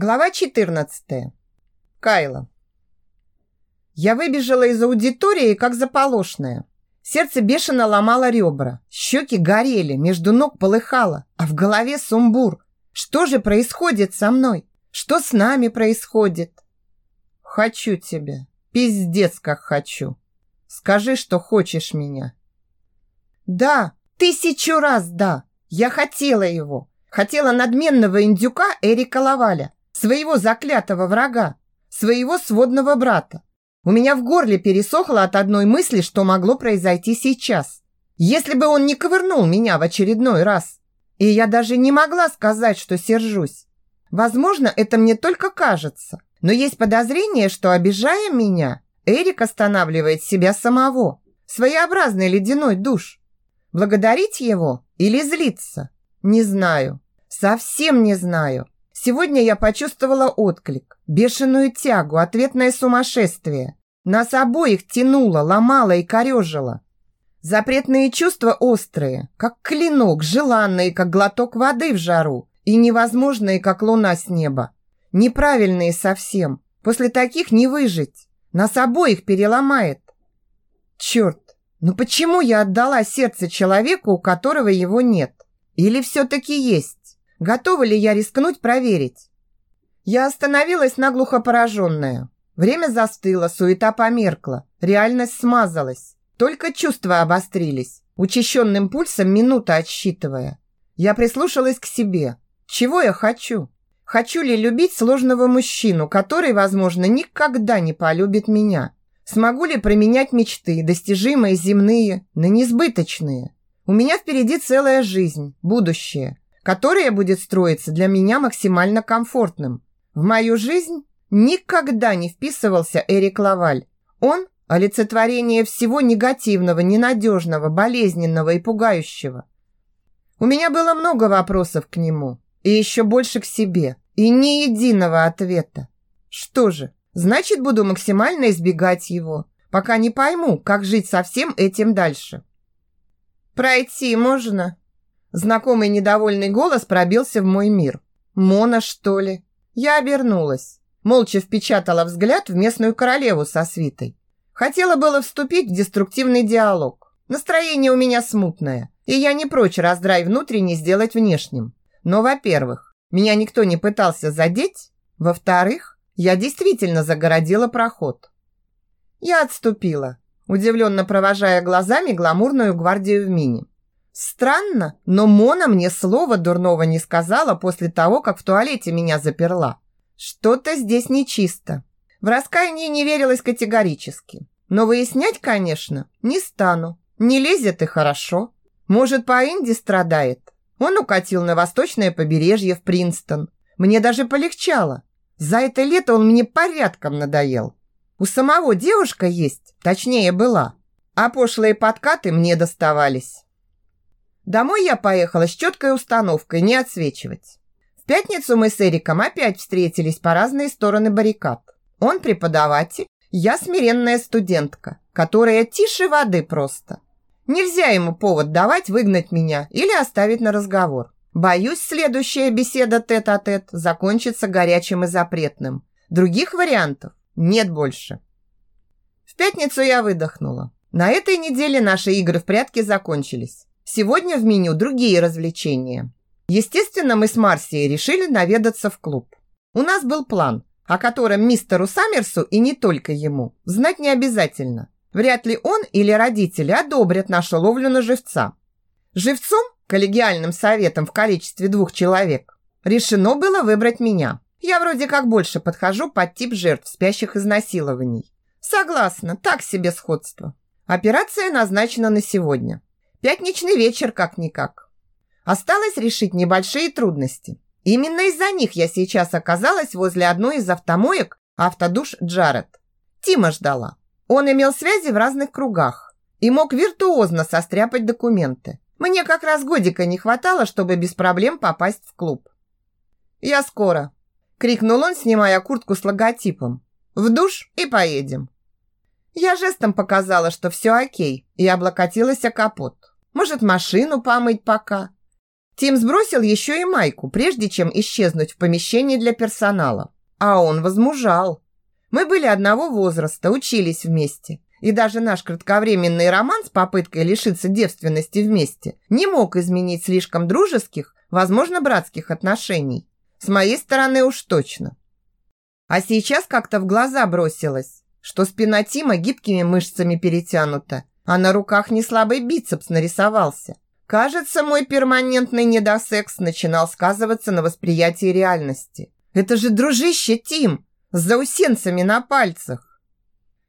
Глава 14. Кайла. Я выбежала из аудитории, как заполошная. Сердце бешено ломало ребра, щеки горели, между ног полыхало, а в голове сумбур. Что же происходит со мной? Что с нами происходит? Хочу тебя. Пиздец, как хочу. Скажи, что хочешь меня. Да, тысячу раз да. Я хотела его. Хотела надменного индюка Эрика Лаваля своего заклятого врага, своего сводного брата. У меня в горле пересохло от одной мысли, что могло произойти сейчас. Если бы он не ковырнул меня в очередной раз. И я даже не могла сказать, что сержусь. Возможно, это мне только кажется. Но есть подозрение, что, обижая меня, Эрик останавливает себя самого. Своеобразный ледяной душ. Благодарить его или злиться? Не знаю. Совсем не знаю. Сегодня я почувствовала отклик, бешеную тягу, ответное сумасшествие. Нас обоих тянуло, ломало и корежило. Запретные чувства острые, как клинок, желанные, как глоток воды в жару, и невозможные, как луна с неба. Неправильные совсем. После таких не выжить. Нас обоих переломает. Черт, ну почему я отдала сердце человеку, у которого его нет? Или все-таки есть? Готова ли я рискнуть проверить? Я остановилась наглухо пораженная. Время застыло, суета померкла, реальность смазалась. Только чувства обострились, учащенным пульсом минута отсчитывая. Я прислушалась к себе. Чего я хочу? Хочу ли любить сложного мужчину, который, возможно, никогда не полюбит меня? Смогу ли променять мечты, достижимые земные, на несбыточные? У меня впереди целая жизнь, будущее которое будет строиться для меня максимально комфортным. В мою жизнь никогда не вписывался Эрик Лаваль. Он – олицетворение всего негативного, ненадежного, болезненного и пугающего. У меня было много вопросов к нему, и еще больше к себе, и ни единого ответа. Что же, значит, буду максимально избегать его, пока не пойму, как жить со всем этим дальше. «Пройти можно?» Знакомый недовольный голос пробился в мой мир. «Мона, что ли?» Я обернулась. Молча впечатала взгляд в местную королеву со свитой. Хотела было вступить в деструктивный диалог. Настроение у меня смутное, и я не прочь раздрай внутренний сделать внешним. Но, во-первых, меня никто не пытался задеть. Во-вторых, я действительно загородила проход. Я отступила, удивленно провожая глазами гламурную гвардию в мини. Странно, но Мона мне слова дурного не сказала после того, как в туалете меня заперла. Что-то здесь нечисто. В раскаянии не верилось категорически. Но выяснять, конечно, не стану. Не лезет и хорошо. Может, по Инди страдает. Он укатил на восточное побережье в Принстон. Мне даже полегчало. За это лето он мне порядком надоел. У самого девушка есть, точнее была. А пошлые подкаты мне доставались. Домой я поехала с четкой установкой не отсвечивать. В пятницу мы с Эриком опять встретились по разные стороны баррикад. Он преподаватель, я смиренная студентка, которая тише воды просто. Нельзя ему повод давать выгнать меня или оставить на разговор. Боюсь, следующая беседа тет-а-тет -тет закончится горячим и запретным. Других вариантов нет больше. В пятницу я выдохнула. На этой неделе наши игры в прятки закончились. Сегодня в меню другие развлечения. Естественно, мы с Марсией решили наведаться в клуб. У нас был план, о котором мистеру Саммерсу и не только ему знать не обязательно. Вряд ли он или родители одобрят нашу ловлю на живца. Живцом, коллегиальным советом в количестве двух человек, решено было выбрать меня. Я вроде как больше подхожу под тип жертв спящих изнасилований. Согласна, так себе сходство. Операция назначена на сегодня. Пятничный вечер как-никак. Осталось решить небольшие трудности. Именно из-за них я сейчас оказалась возле одной из автомоек автодуш Джаред. Тима ждала. Он имел связи в разных кругах и мог виртуозно состряпать документы. Мне как раз годика не хватало, чтобы без проблем попасть в клуб. «Я скоро!» – крикнул он, снимая куртку с логотипом. «В душ и поедем!» Я жестом показала, что все окей, и облокотилась о капот. Может, машину помыть пока? Тим сбросил еще и майку, прежде чем исчезнуть в помещении для персонала. А он возмужал. Мы были одного возраста, учились вместе. И даже наш кратковременный роман с попыткой лишиться девственности вместе не мог изменить слишком дружеских, возможно, братских отношений. С моей стороны уж точно. А сейчас как-то в глаза бросилось, что спина Тима гибкими мышцами перетянута, а на руках не слабый бицепс нарисовался. Кажется, мой перманентный недосекс начинал сказываться на восприятии реальности. Это же дружище Тим с заусенцами на пальцах.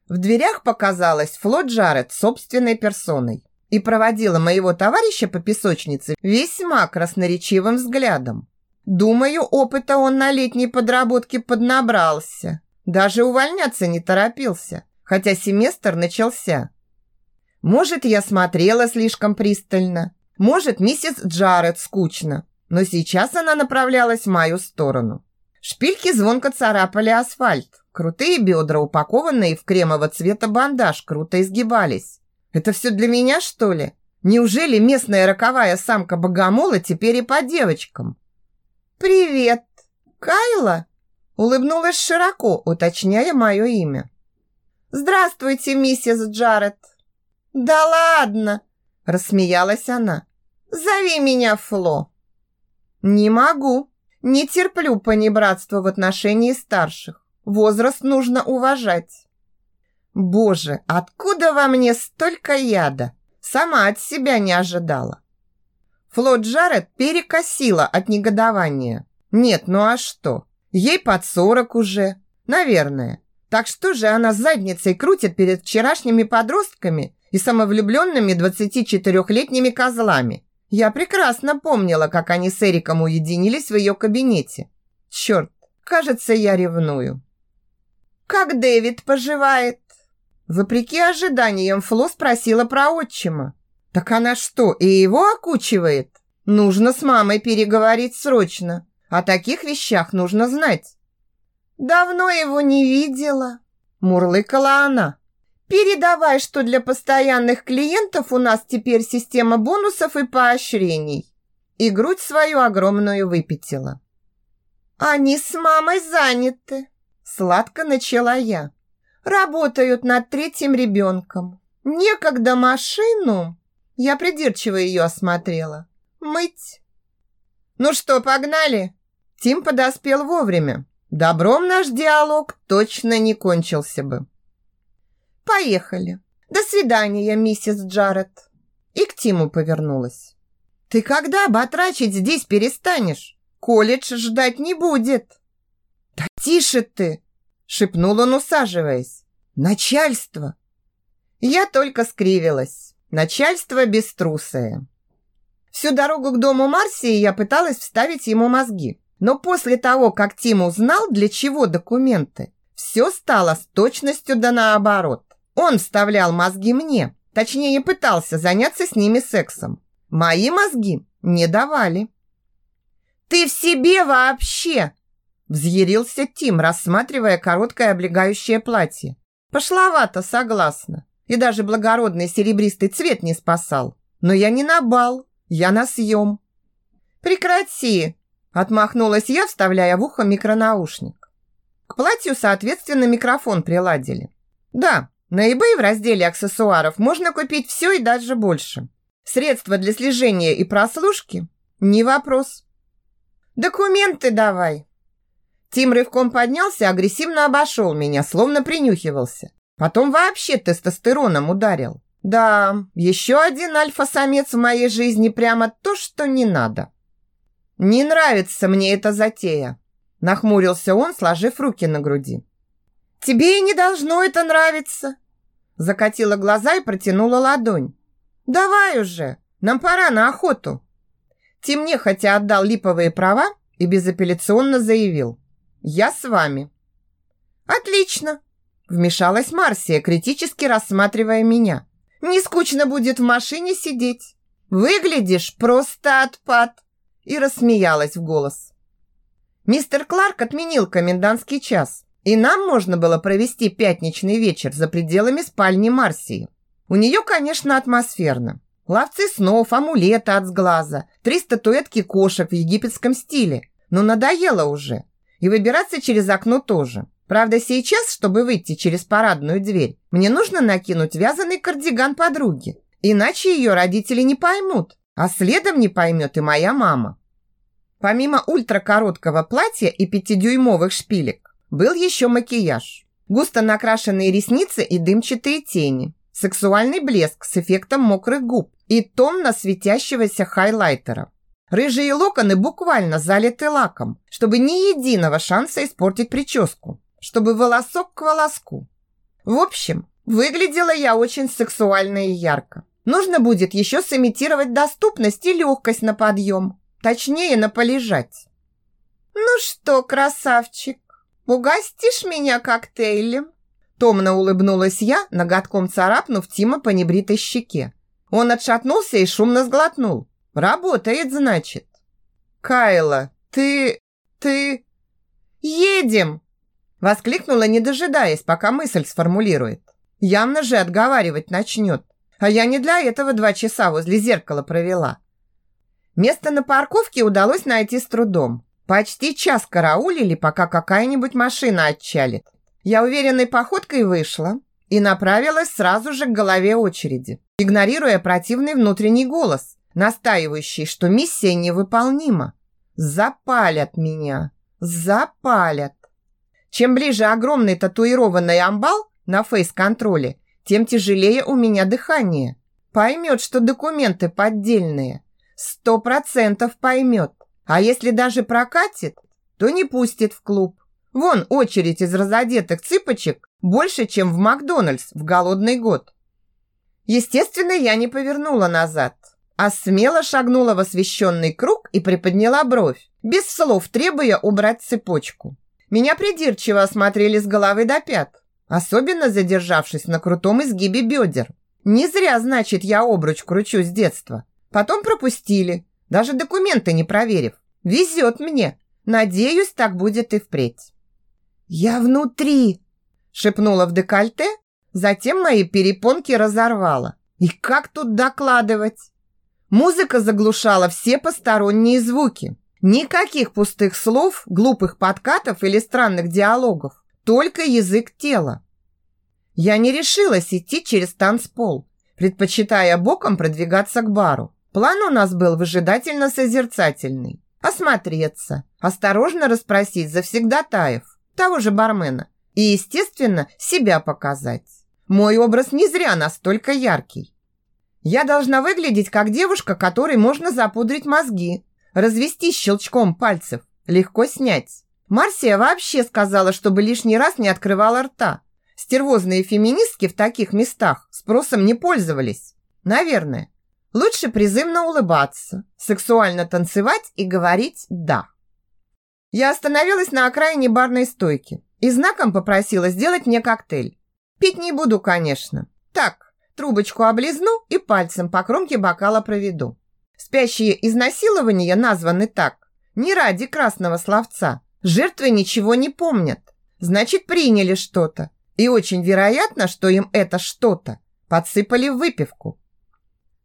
В дверях показалась Фло Джаред собственной персоной и проводила моего товарища по песочнице весьма красноречивым взглядом. Думаю, опыта он на летней подработке поднабрался. Даже увольняться не торопился, хотя семестр начался. Может, я смотрела слишком пристально, может, миссис Джаред скучно, но сейчас она направлялась в мою сторону. Шпильки звонко царапали асфальт. Крутые бедра, упакованные в кремового цвета бандаж, круто изгибались. Это все для меня, что ли? Неужели местная роковая самка богомола теперь и по девочкам? «Привет, Кайла?» Улыбнулась широко, уточняя мое имя. «Здравствуйте, миссис Джаред!» «Да ладно!» – рассмеялась она. «Зови меня Фло!» «Не могу. Не терплю понебратства в отношении старших. Возраст нужно уважать». «Боже, откуда во мне столько яда? Сама от себя не ожидала». Фло Джаред перекосила от негодования. «Нет, ну а что? Ей под сорок уже, наверное. Так что же она задницей крутит перед вчерашними подростками и самовлюбленными 24-летними козлами? Я прекрасно помнила, как они с Эриком уединились в ее кабинете. Черт, кажется, я ревную. «Как Дэвид поживает?» Вопреки ожиданиям, Фло спросила про отчима. «Так она что, и его окучивает? Нужно с мамой переговорить срочно. О таких вещах нужно знать». «Давно его не видела», – мурлыкала она. «Передавай, что для постоянных клиентов у нас теперь система бонусов и поощрений». И грудь свою огромную выпятила. «Они с мамой заняты», – сладко начала я. «Работают над третьим ребенком. Некогда машину...» Я придирчиво ее осмотрела. «Мыть». «Ну что, погнали?» Тим подоспел вовремя. Добром наш диалог точно не кончился бы. Поехали. До свидания, миссис Джаред. И к Тиму повернулась. Ты когда батрачить здесь перестанешь? Колледж ждать не будет. Да тише ты, шепнул он, усаживаясь. Начальство. Я только скривилась. Начальство беструсое. Всю дорогу к дому Марсии я пыталась вставить ему мозги. Но после того, как Тим узнал, для чего документы, все стало с точностью да наоборот. Он вставлял мозги мне, точнее пытался заняться с ними сексом. Мои мозги не давали. «Ты в себе вообще!» Взъярился Тим, рассматривая короткое облегающее платье. Пошловато, согласна. И даже благородный серебристый цвет не спасал. Но я не на бал, я на съем. «Прекрати!» Отмахнулась я, вставляя в ухо микронаушник. К платью, соответственно, микрофон приладили. Да, на eBay в разделе аксессуаров можно купить все и даже больше. Средства для слежения и прослушки – не вопрос. Документы давай. Тим рывком поднялся, агрессивно обошел меня, словно принюхивался. Потом вообще тестостероном ударил. Да, еще один альфа-самец в моей жизни прямо то, что не надо. «Не нравится мне эта затея», – нахмурился он, сложив руки на груди. «Тебе и не должно это нравиться», – закатила глаза и протянула ладонь. «Давай уже, нам пора на охоту». Тим хотя отдал липовые права и безапелляционно заявил. «Я с вами». «Отлично», – вмешалась Марсия, критически рассматривая меня. «Не скучно будет в машине сидеть. Выглядишь просто отпад» и рассмеялась в голос. Мистер Кларк отменил комендантский час, и нам можно было провести пятничный вечер за пределами спальни Марсии. У нее, конечно, атмосферно. Ловцы снов, амулеты от сглаза, три статуэтки кошек в египетском стиле. Но надоело уже. И выбираться через окно тоже. Правда, сейчас, чтобы выйти через парадную дверь, мне нужно накинуть вязаный кардиган подруги. Иначе ее родители не поймут, а следом не поймет и моя мама. Помимо ультракороткого платья и пятидюймовых шпилек, был еще макияж. Густо накрашенные ресницы и дымчатые тени. Сексуальный блеск с эффектом мокрых губ и томно светящегося хайлайтера. Рыжие локоны буквально залиты лаком, чтобы ни единого шанса испортить прическу чтобы волосок к волоску. В общем, выглядела я очень сексуально и ярко. Нужно будет еще сымитировать доступность и легкость на подъем. Точнее, на полежать. «Ну что, красавчик, угостишь меня коктейлем?» Томно улыбнулась я, ноготком царапнув Тима по небритой щеке. Он отшатнулся и шумно сглотнул. «Работает, значит». «Кайла, ты... ты...» «Едем!» Воскликнула, не дожидаясь, пока мысль сформулирует. Явно же отговаривать начнет. А я не для этого два часа возле зеркала провела. Место на парковке удалось найти с трудом. Почти час караулили, пока какая-нибудь машина отчалит. Я уверенной походкой вышла и направилась сразу же к голове очереди, игнорируя противный внутренний голос, настаивающий, что миссия невыполнима. Запалят меня, запалят. Чем ближе огромный татуированный амбал на фейс-контроле, тем тяжелее у меня дыхание. Поймет, что документы поддельные. Сто процентов поймет. А если даже прокатит, то не пустит в клуб. Вон очередь из разодетых цыпочек больше, чем в Макдональдс в голодный год. Естественно, я не повернула назад, а смело шагнула в освещенный круг и приподняла бровь, без слов требуя убрать цепочку. Меня придирчиво осмотрели с головы до пят, особенно задержавшись на крутом изгибе бедер. Не зря, значит, я обруч кручу с детства. Потом пропустили, даже документы не проверив. Везет мне. Надеюсь, так будет и впредь. «Я внутри!» – шепнула в декольте, затем мои перепонки разорвала. И как тут докладывать? Музыка заглушала все посторонние звуки. Никаких пустых слов, глупых подкатов или странных диалогов. Только язык тела. Я не решилась идти через танцпол, предпочитая боком продвигаться к бару. План у нас был выжидательно-созерцательный. Осмотреться, осторожно расспросить завсегдатаев, того же бармена, и, естественно, себя показать. Мой образ не зря настолько яркий. Я должна выглядеть как девушка, которой можно запудрить мозги, Развести щелчком пальцев. Легко снять. Марсия вообще сказала, чтобы лишний раз не открывала рта. Стервозные феминистки в таких местах спросом не пользовались. Наверное. Лучше призывно улыбаться, сексуально танцевать и говорить «да». Я остановилась на окраине барной стойки и знаком попросила сделать мне коктейль. Пить не буду, конечно. Так, трубочку облизну и пальцем по кромке бокала проведу. Спящие изнасилования названы так не ради красного словца. Жертвы ничего не помнят. Значит, приняли что-то. И очень вероятно, что им это что-то подсыпали в выпивку.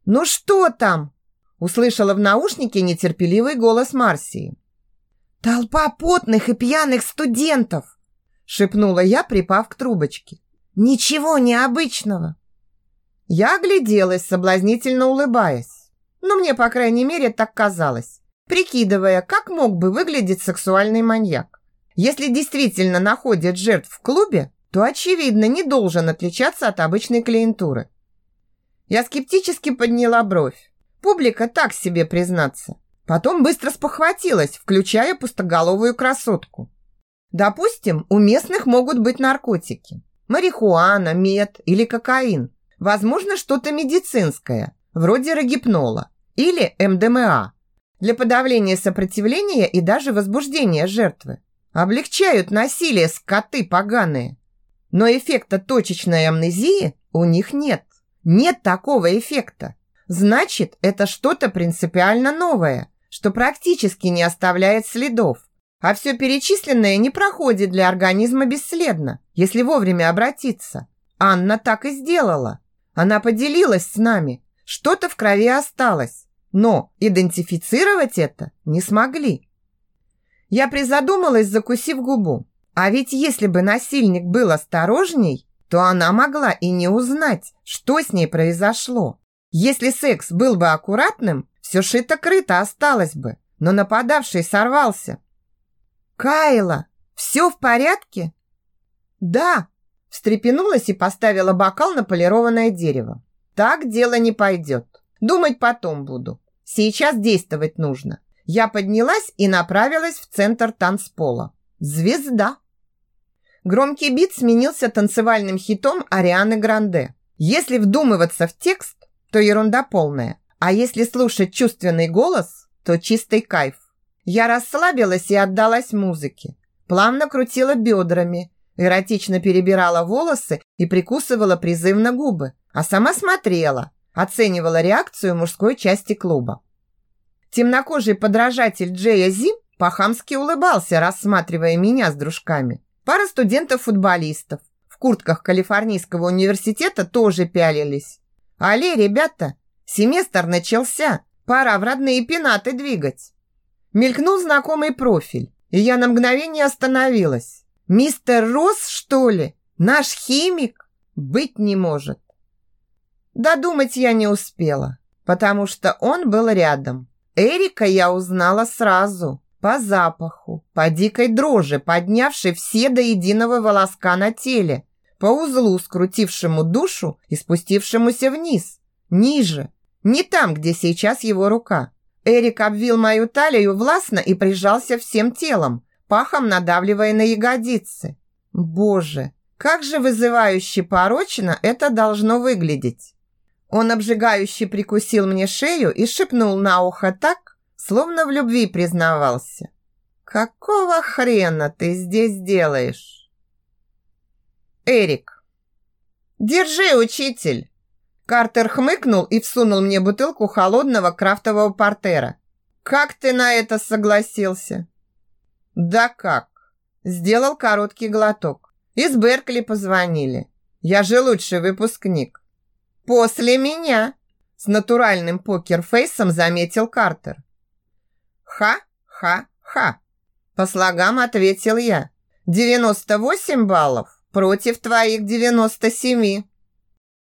«Ну что там?» Услышала в наушнике нетерпеливый голос Марсии. «Толпа потных и пьяных студентов!» Шепнула я, припав к трубочке. «Ничего необычного!» Я огляделась, соблазнительно улыбаясь. Но мне, по крайней мере, так казалось, прикидывая, как мог бы выглядеть сексуальный маньяк. Если действительно находят жертв в клубе, то, очевидно, не должен отличаться от обычной клиентуры. Я скептически подняла бровь. Публика так себе признаться. Потом быстро спохватилась, включая пустоголовую красотку. Допустим, у местных могут быть наркотики. Марихуана, мед или кокаин. Возможно, что-то медицинское, вроде рогипнола или МДМА для подавления сопротивления и даже возбуждения жертвы. Облегчают насилие скоты поганые. Но эффекта точечной амнезии у них нет. Нет такого эффекта. Значит, это что-то принципиально новое, что практически не оставляет следов. А все перечисленное не проходит для организма бесследно, если вовремя обратиться. Анна так и сделала. Она поделилась с нами, Что-то в крови осталось, но идентифицировать это не смогли. Я призадумалась, закусив губу. А ведь если бы насильник был осторожней, то она могла и не узнать, что с ней произошло. Если секс был бы аккуратным, все шито-крыто осталось бы, но нападавший сорвался. «Кайла, все в порядке?» «Да», встрепенулась и поставила бокал на полированное дерево. «Так дело не пойдет. Думать потом буду. Сейчас действовать нужно». Я поднялась и направилась в центр танцпола. «Звезда!» Громкий бит сменился танцевальным хитом Арианы Гранде. Если вдумываться в текст, то ерунда полная. А если слушать чувственный голос, то чистый кайф. Я расслабилась и отдалась музыке. Плавно крутила бедрами, эротично перебирала волосы и прикусывала призывно губы, а сама смотрела, оценивала реакцию мужской части клуба. Темнокожий подражатель Джея Зи по-хамски улыбался, рассматривая меня с дружками. Пара студентов-футболистов в куртках Калифорнийского университета тоже пялились. «Але, ребята, семестр начался, пора в родные пенаты двигать». Мелькнул знакомый профиль, и я на мгновение остановилась. «Мистер Росс, что ли? Наш химик? Быть не может». Додумать я не успела, потому что он был рядом. Эрика я узнала сразу по запаху, по дикой дрожи, поднявшей все до единого волоска на теле, по узлу, скрутившему душу и спустившемуся вниз, ниже, не там, где сейчас его рука. Эрик обвил мою талию властно и прижался всем телом, пахом надавливая на ягодицы. Боже, как же вызывающе порочно это должно выглядеть. Он обжигающе прикусил мне шею и шепнул на ухо так, словно в любви признавался. «Какого хрена ты здесь делаешь?» «Эрик». «Держи, учитель!» Картер хмыкнул и всунул мне бутылку холодного крафтового портера. «Как ты на это согласился?» «Да как?» Сделал короткий глоток. Из Беркли позвонили. Я же лучший выпускник. «После меня!» С натуральным покерфейсом заметил Картер. Ха-ха-ха. По слогам ответил я. 98 баллов против твоих 97.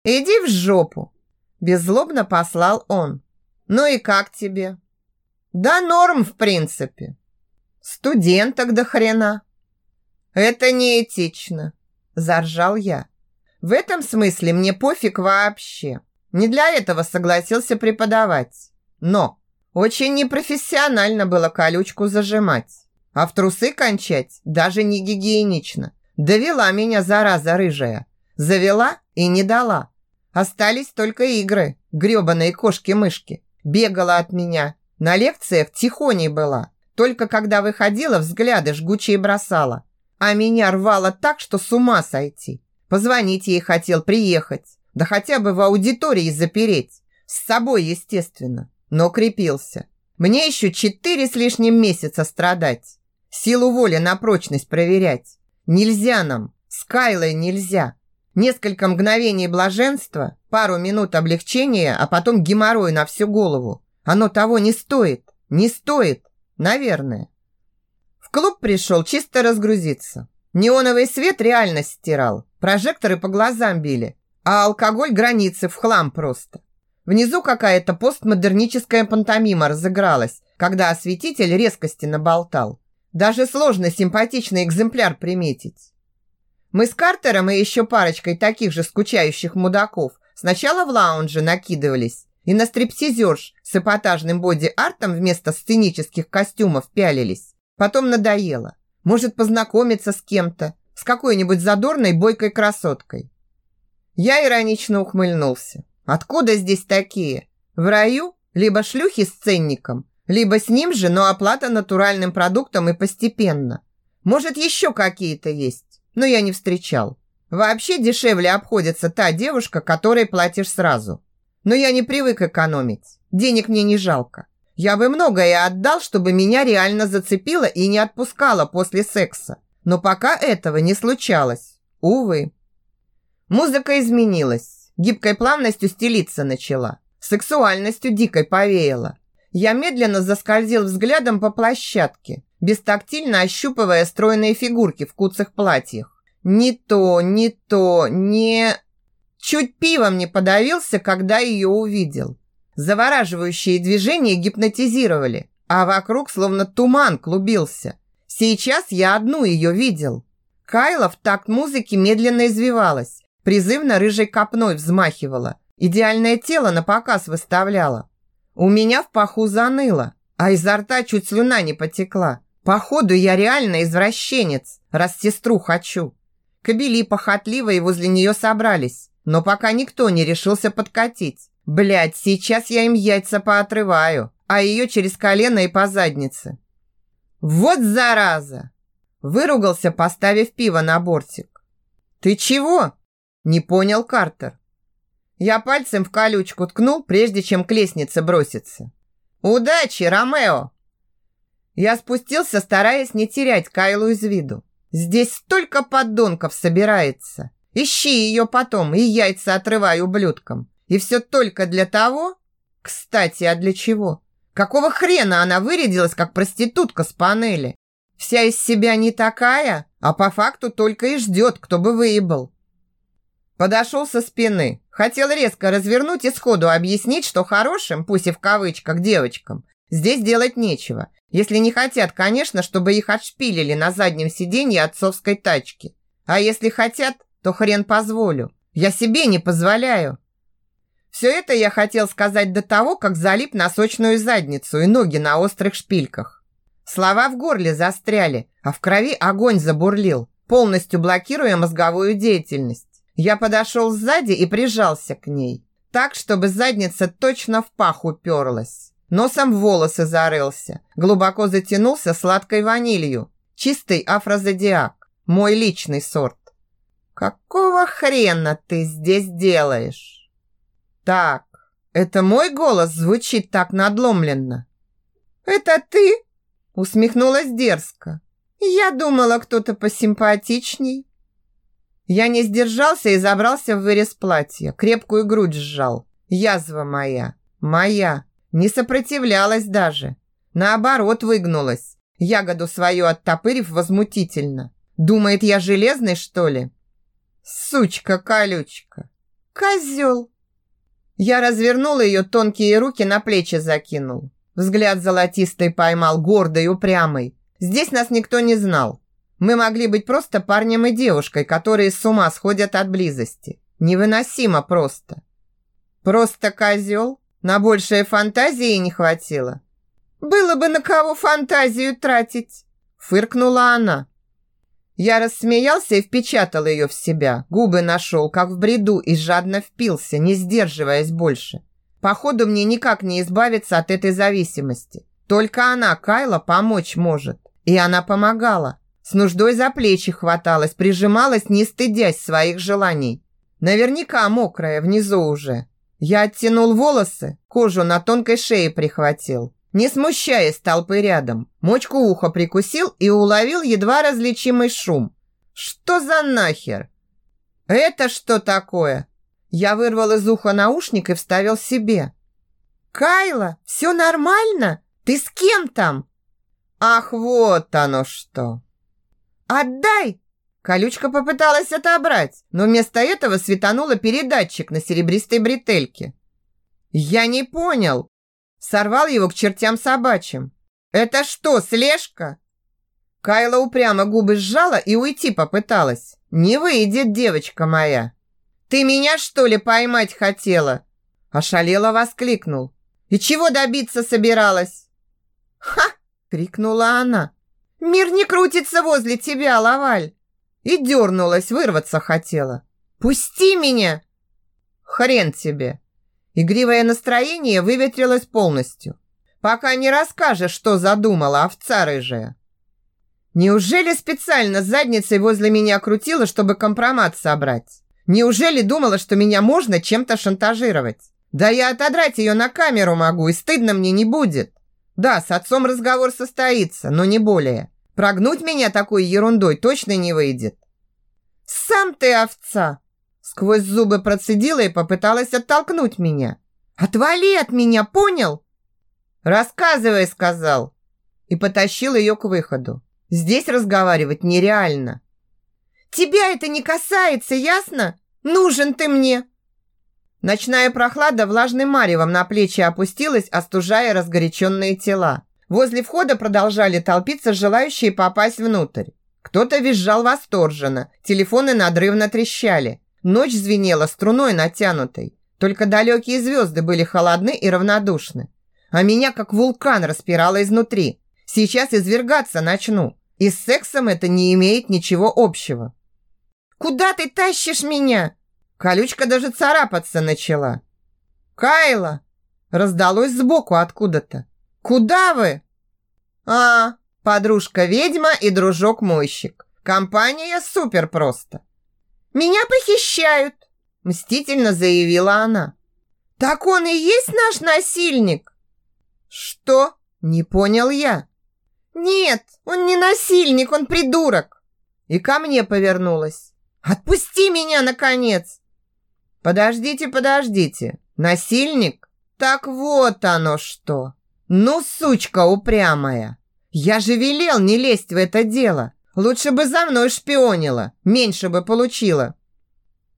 Иди в жопу. Беззлобно послал он. Ну и как тебе? Да норм, в принципе. Студенток до хрена. Это неэтично, заржал я. В этом смысле мне пофиг вообще. Не для этого согласился преподавать. Но очень непрофессионально было колючку зажимать. А в трусы кончать даже не гигиенично. Довела меня зараза рыжая. Завела и не дала. Остались только игры, грёбаные кошки-мышки. Бегала от меня. На лекциях тихоней была. Только когда выходила, взгляды жгучие бросала. А меня рвало так, что с ума сойти. Позвонить ей хотел, приехать. Да хотя бы в аудитории запереть. С собой, естественно но крепился. Мне еще четыре с лишним месяца страдать. Силу воли на прочность проверять. Нельзя нам, с Кайлой нельзя. Несколько мгновений блаженства, пару минут облегчения, а потом геморрой на всю голову. Оно того не стоит. Не стоит. Наверное. В клуб пришел чисто разгрузиться. Неоновый свет реальность стирал. Прожекторы по глазам били. А алкоголь границы в хлам просто. Внизу какая-то постмодерническая пантомима разыгралась, когда осветитель резкости наболтал. Даже сложно симпатичный экземпляр приметить. Мы с Картером и еще парочкой таких же скучающих мудаков сначала в лаунже накидывались и на стриптизерш с эпатажным боди-артом вместо сценических костюмов пялились. Потом надоело. Может познакомиться с кем-то, с какой-нибудь задорной бойкой красоткой. Я иронично ухмыльнулся. Откуда здесь такие? В раю либо шлюхи с ценником, либо с ним же, но оплата натуральным продуктом и постепенно. Может, еще какие-то есть, но я не встречал. Вообще дешевле обходится та девушка, которой платишь сразу. Но я не привык экономить. Денег мне не жалко. Я бы многое отдал, чтобы меня реально зацепило и не отпускало после секса. Но пока этого не случалось. Увы. Музыка изменилась гибкой плавностью стелиться начала. Сексуальностью дикой повеяло. Я медленно заскользил взглядом по площадке, бестактильно ощупывая стройные фигурки в куцах платьях. Не то, не то, не... Чуть пивом не подавился, когда ее увидел. Завораживающие движения гипнотизировали, а вокруг словно туман клубился. Сейчас я одну ее видел. Кайла в такт музыки медленно извивалась, призывно рыжей копной взмахивала, идеальное тело на показ выставляла. У меня в паху заныло, а изо рта чуть слюна не потекла. Походу, я реально извращенец, раз сестру хочу. Кобели похотливые возле нее собрались, но пока никто не решился подкатить. Блядь, сейчас я им яйца поотрываю, а ее через колено и по заднице. Вот зараза! Выругался, поставив пиво на бортик. «Ты чего?» Не понял Картер. Я пальцем в колючку ткнул, прежде чем к лестнице броситься. «Удачи, Ромео!» Я спустился, стараясь не терять Кайлу из виду. Здесь столько подонков собирается. Ищи ее потом, и яйца отрывай ублюдкам. И все только для того... Кстати, а для чего? Какого хрена она вырядилась, как проститутка с панели? Вся из себя не такая, а по факту только и ждет, кто бы выебал. Подошел со спины. Хотел резко развернуть и сходу объяснить, что хорошим, пусть и в кавычках, девочкам, здесь делать нечего. Если не хотят, конечно, чтобы их отшпилили на заднем сиденье отцовской тачки. А если хотят, то хрен позволю. Я себе не позволяю. Все это я хотел сказать до того, как залип на сочную задницу и ноги на острых шпильках. Слова в горле застряли, а в крови огонь забурлил, полностью блокируя мозговую деятельность. Я подошел сзади и прижался к ней, так, чтобы задница точно в пах уперлась. Носом в волосы зарылся, глубоко затянулся сладкой ванилью. Чистый афрозодиак, мой личный сорт. Какого хрена ты здесь делаешь? Так, это мой голос звучит так надломленно. Это ты? Усмехнулась дерзко. Я думала, кто-то посимпатичней. Я не сдержался и забрался в вырез платья, крепкую грудь сжал. Язва моя, моя, не сопротивлялась даже. Наоборот, выгнулась, ягоду свою оттопырив возмутительно. Думает, я железный, что ли? Сучка-колючка. Козел. Я развернул ее тонкие руки на плечи закинул. Взгляд золотистый поймал, гордый, упрямый. Здесь нас никто не знал. Мы могли быть просто парнем и девушкой, которые с ума сходят от близости. Невыносимо просто. Просто козел? На большее фантазии не хватило. Было бы на кого фантазию тратить, фыркнула она. Я рассмеялся и впечатал ее в себя. Губы нашел, как в бреду, и жадно впился, не сдерживаясь больше. Походу, мне никак не избавиться от этой зависимости. Только она, Кайла, помочь может. И она помогала. С нуждой за плечи хваталась, прижималась, не стыдясь своих желаний. Наверняка мокрая внизу уже. Я оттянул волосы, кожу на тонкой шее прихватил. Не смущаясь толпы рядом, мочку уха прикусил и уловил едва различимый шум. Что за нахер? Это что такое? Я вырвал из уха наушник и вставил себе. «Кайла, все нормально? Ты с кем там?» «Ах, вот оно что!» «Отдай!» Колючка попыталась отобрать, но вместо этого светанула передатчик на серебристой бретельке. «Я не понял!» Сорвал его к чертям собачьим. «Это что, слежка?» Кайла упрямо губы сжала и уйти попыталась. «Не выйдет, девочка моя!» «Ты меня, что ли, поймать хотела?» Ошалела воскликнул. «И чего добиться собиралась?» «Ха!» — крикнула она. «Мир не крутится возле тебя, Лаваль!» И дернулась, вырваться хотела. «Пусти меня!» «Хрен тебе!» Игривое настроение выветрилось полностью. «Пока не расскажешь, что задумала овца рыжая!» Неужели специально задницей возле меня крутила, чтобы компромат собрать? Неужели думала, что меня можно чем-то шантажировать? Да я отодрать ее на камеру могу, и стыдно мне не будет. Да, с отцом разговор состоится, но не более. Прогнуть меня такой ерундой точно не выйдет. Сам ты овца! Сквозь зубы процедила и попыталась оттолкнуть меня. Отвали от меня, понял? Рассказывай, сказал. И потащил ее к выходу. Здесь разговаривать нереально. Тебя это не касается, ясно? Нужен ты мне. Ночная прохлада влажным маревом на плечи опустилась, остужая разгоряченные тела. Возле входа продолжали толпиться желающие попасть внутрь. Кто-то визжал восторженно, телефоны надрывно трещали. Ночь звенела струной натянутой. Только далекие звезды были холодны и равнодушны. А меня как вулкан распирало изнутри. Сейчас извергаться начну. И с сексом это не имеет ничего общего. «Куда ты тащишь меня?» Колючка даже царапаться начала. «Кайла!» Раздалось сбоку откуда-то. Куда вы? А, подружка-ведьма и дружок-мойщик. Компания супер просто. Меня похищают, мстительно заявила она. Так он и есть наш насильник? Что? Не понял я. Нет, он не насильник, он придурок. И ко мне повернулась. Отпусти меня, наконец. Подождите, подождите. Насильник? Так вот оно что. «Ну, сучка упрямая! Я же велел не лезть в это дело! Лучше бы за мной шпионила, меньше бы получила!»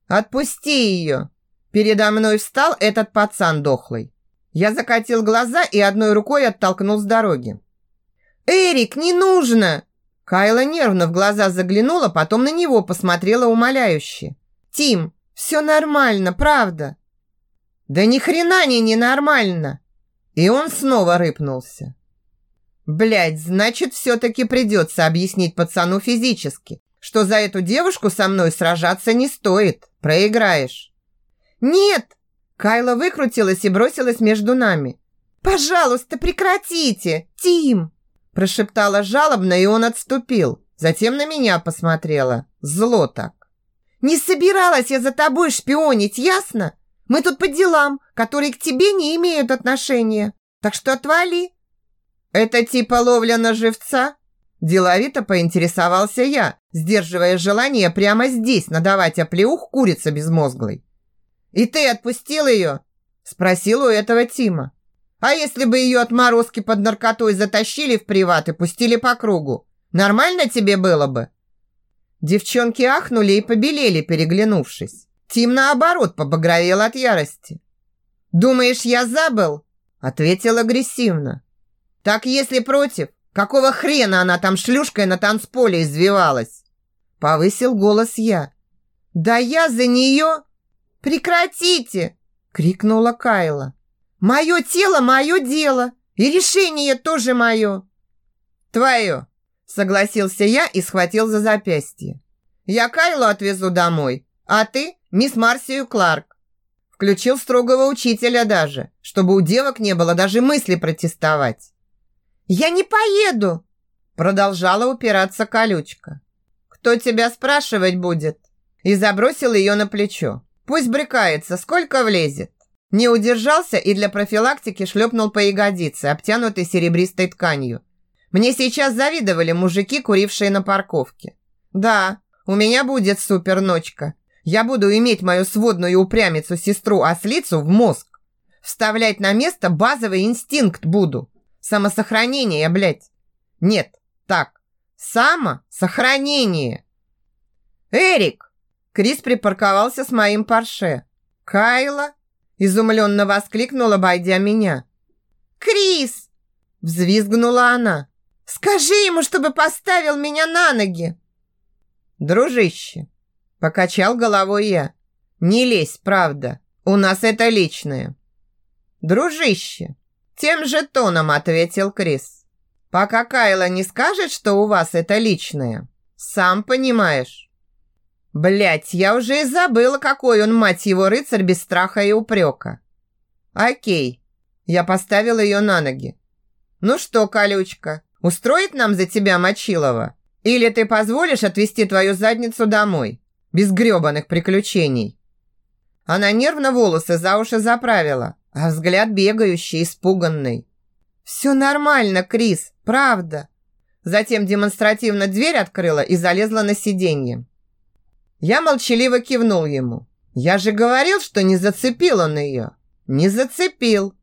«Отпусти ее!» Передо мной встал этот пацан дохлый. Я закатил глаза и одной рукой оттолкнул с дороги. «Эрик, не нужно!» Кайла нервно в глаза заглянула, потом на него посмотрела умоляюще. «Тим, все нормально, правда?» «Да ни хрена не ненормально!» И он снова рыпнулся. Блядь, значит, все-таки придется объяснить пацану физически, что за эту девушку со мной сражаться не стоит. Проиграешь. Нет! Кайла выкрутилась и бросилась между нами. «Пожалуйста, прекратите! Тим!» Прошептала жалобно, и он отступил. Затем на меня посмотрела. Зло так. «Не собиралась я за тобой шпионить, ясно? Мы тут по делам, которые к тебе не имеют отношения. Так что отвали. Это типа ловля на живца? Деловито поинтересовался я, сдерживая желание прямо здесь надавать оплеух курице безмозглой. «И ты отпустил ее?» Спросил у этого Тима. «А если бы ее отморозки под наркотой затащили в приват и пустили по кругу? Нормально тебе было бы?» Девчонки ахнули и побелели, переглянувшись. Тим, наоборот, побагровел от ярости. «Думаешь, я забыл?» Ответил агрессивно. «Так если против, какого хрена она там шлюшкой на танцполе извивалась?» Повысил голос я. «Да я за нее...» «Прекратите!» Крикнула Кайла. «Мое тело, мое дело, и решение тоже мое!» «Твое!» Согласился я и схватил за запястье. «Я Кайлу отвезу домой, а ты мисс Марсию Кларк. Включил строгого учителя даже, чтобы у девок не было даже мысли протестовать. «Я не поеду!» Продолжала упираться колючка. «Кто тебя спрашивать будет?» И забросил ее на плечо. «Пусть брыкается, сколько влезет!» Не удержался и для профилактики шлепнул по ягодице, обтянутой серебристой тканью. Мне сейчас завидовали мужики, курившие на парковке. «Да, у меня будет суперночка, я буду иметь мою сводную упрямицу-сестру-ослицу в мозг. Вставлять на место базовый инстинкт буду. Самосохранение, блядь. Нет, так. Самосохранение. Эрик! Крис припарковался с моим Порше. Кайла? Изумленно воскликнула, обойдя меня. Крис! Взвизгнула она. Скажи ему, чтобы поставил меня на ноги. Дружище, Покачал головой я. Не лезь, правда. У нас это личное. Дружище, тем же тоном ответил Крис. Пока Кайла не скажет, что у вас это личное. Сам понимаешь. Блять, я уже и забыла, какой он, мать его, рыцарь без страха и упрека. Окей. Я поставила ее на ноги. Ну что, колючка, устроит нам за тебя Мочилова? Или ты позволишь отвезти твою задницу домой? Без грёбаных приключений. Она нервно волосы за уши заправила, а взгляд бегающий, испуганный. «Все нормально, Крис, правда». Затем демонстративно дверь открыла и залезла на сиденье. Я молчаливо кивнул ему. Я же говорил, что не зацепил он ее. Не зацепил.